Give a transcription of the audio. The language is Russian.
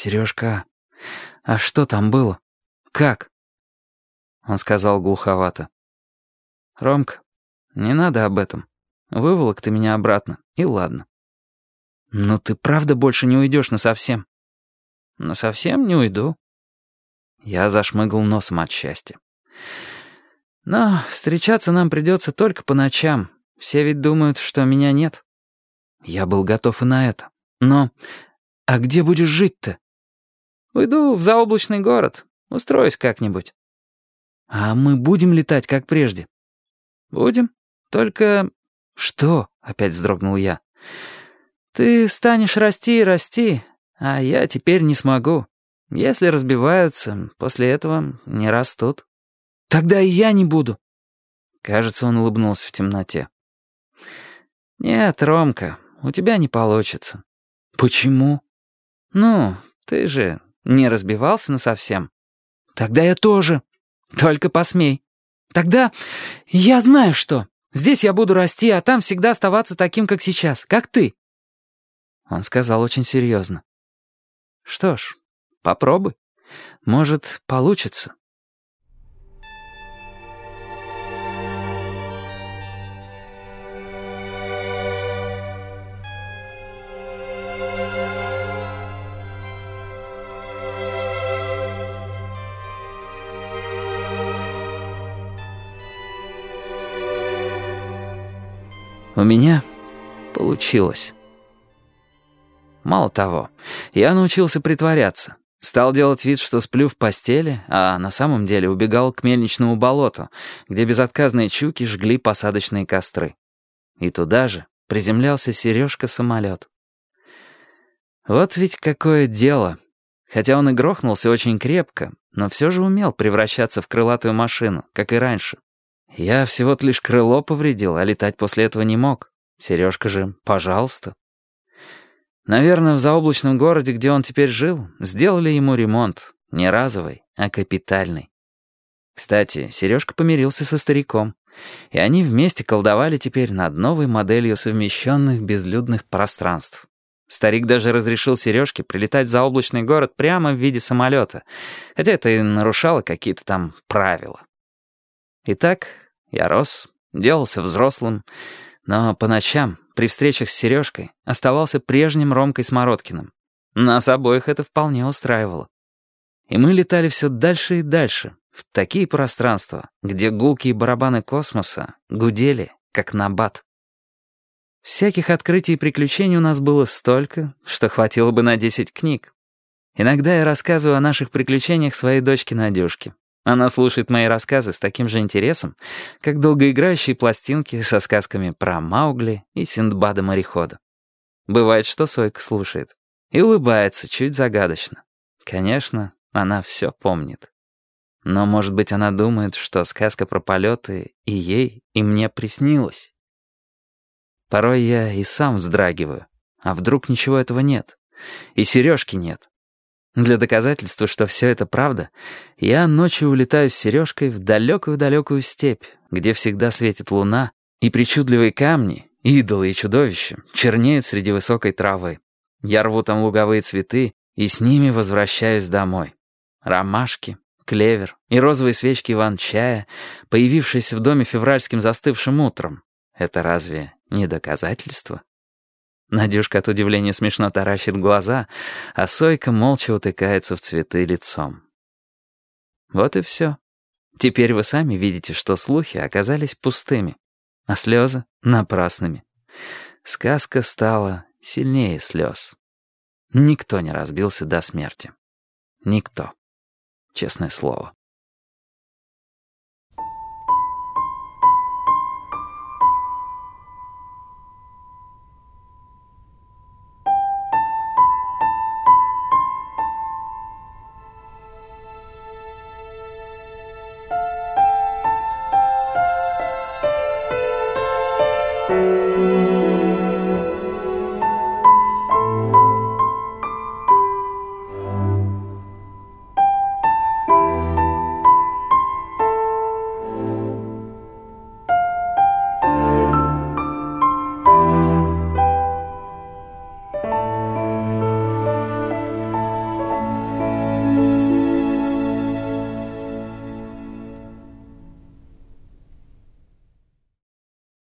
Сережка, а что там было? Как?» Он сказал глуховато. «Ромка, не надо об этом. Выволок ты меня обратно, и ладно». «Но ты правда больше не уйдешь насовсем?» «Насовсем не уйду». Я зашмыгал носом от счастья. «Но встречаться нам придется только по ночам. Все ведь думают, что меня нет». Я был готов и на это. «Но... А где будешь жить-то?» «Уйду в заоблачный город. Устроюсь как-нибудь». «А мы будем летать, как прежде?» «Будем. Только...» «Что?» — опять вздрогнул я. «Ты станешь расти и расти, а я теперь не смогу. Если разбиваются, после этого не растут». «Тогда и я не буду». Кажется, он улыбнулся в темноте. «Нет, Ромка, у тебя не получится». «Почему?» «Ну, ты же не разбивался насовсем». «Тогда я тоже. Только посмей». Тогда я знаю что. Здесь я буду расти, а там всегда оставаться таким, как сейчас, как ты. Он сказал очень серьезно. Что ж, попробуй. Может, получится. У меня получилось. Мало того, я научился притворяться. Стал делать вид, что сплю в постели, а на самом деле убегал к мельничному болоту, где безотказные чуки жгли посадочные костры. И туда же приземлялся Сережка-самолет. Вот ведь какое дело. Хотя он и грохнулся очень крепко, но все же умел превращаться в крылатую машину, как и раньше. Я всего-то лишь крыло повредил, а летать после этого не мог. Сережка же, пожалуйста. Наверное, в заоблачном городе, где он теперь жил, сделали ему ремонт. Не разовый, а капитальный. Кстати, Сережка помирился со стариком. И они вместе колдовали теперь над новой моделью совмещенных безлюдных пространств. Старик даже разрешил Сережке прилетать в заоблачный город прямо в виде самолета, хотя это и нарушало какие-то там правила. Итак, я рос, делался взрослым, но по ночам, при встречах с Сережкой, оставался прежним Ромкой Смородкиным. Нас обоих это вполне устраивало. И мы летали все дальше и дальше, в такие пространства, где гулкие барабаны космоса гудели, как набат. Всяких открытий и приключений у нас было столько, что хватило бы на 10 книг. Иногда я рассказываю о наших приключениях своей дочке Надюшке, она слушает мои рассказы с таким же интересом, как долгоиграющие пластинки со сказками про Маугли и Синдбада-морехода. Бывает, что Сойка слушает. И улыбается чуть загадочно. Конечно, она все помнит. Но, может быть, она думает, что сказка про полеты и ей, и мне приснилась. Порой я и сам вздрагиваю. А вдруг ничего этого нет? И сережки нет. Для доказательства, что все это правда, я ночью улетаю с сережкой в далекую-далекую степь, где всегда светит луна, и причудливые камни, идолы и чудовища, чернеют среди высокой травы. Я рву там луговые цветы и с ними возвращаюсь домой. Ромашки, клевер и розовые свечки иван-чая, появившиеся в доме февральским застывшим утром. Это разве не доказательство? Надюшка от удивления смешно таращит глаза, а Сойка молча утыкается в цветы лицом. Вот и все. Теперь вы сами видите, что слухи оказались пустыми, а слезы — напрасными. Сказка стала сильнее слез. Никто не разбился до смерти. Никто. Честное слово.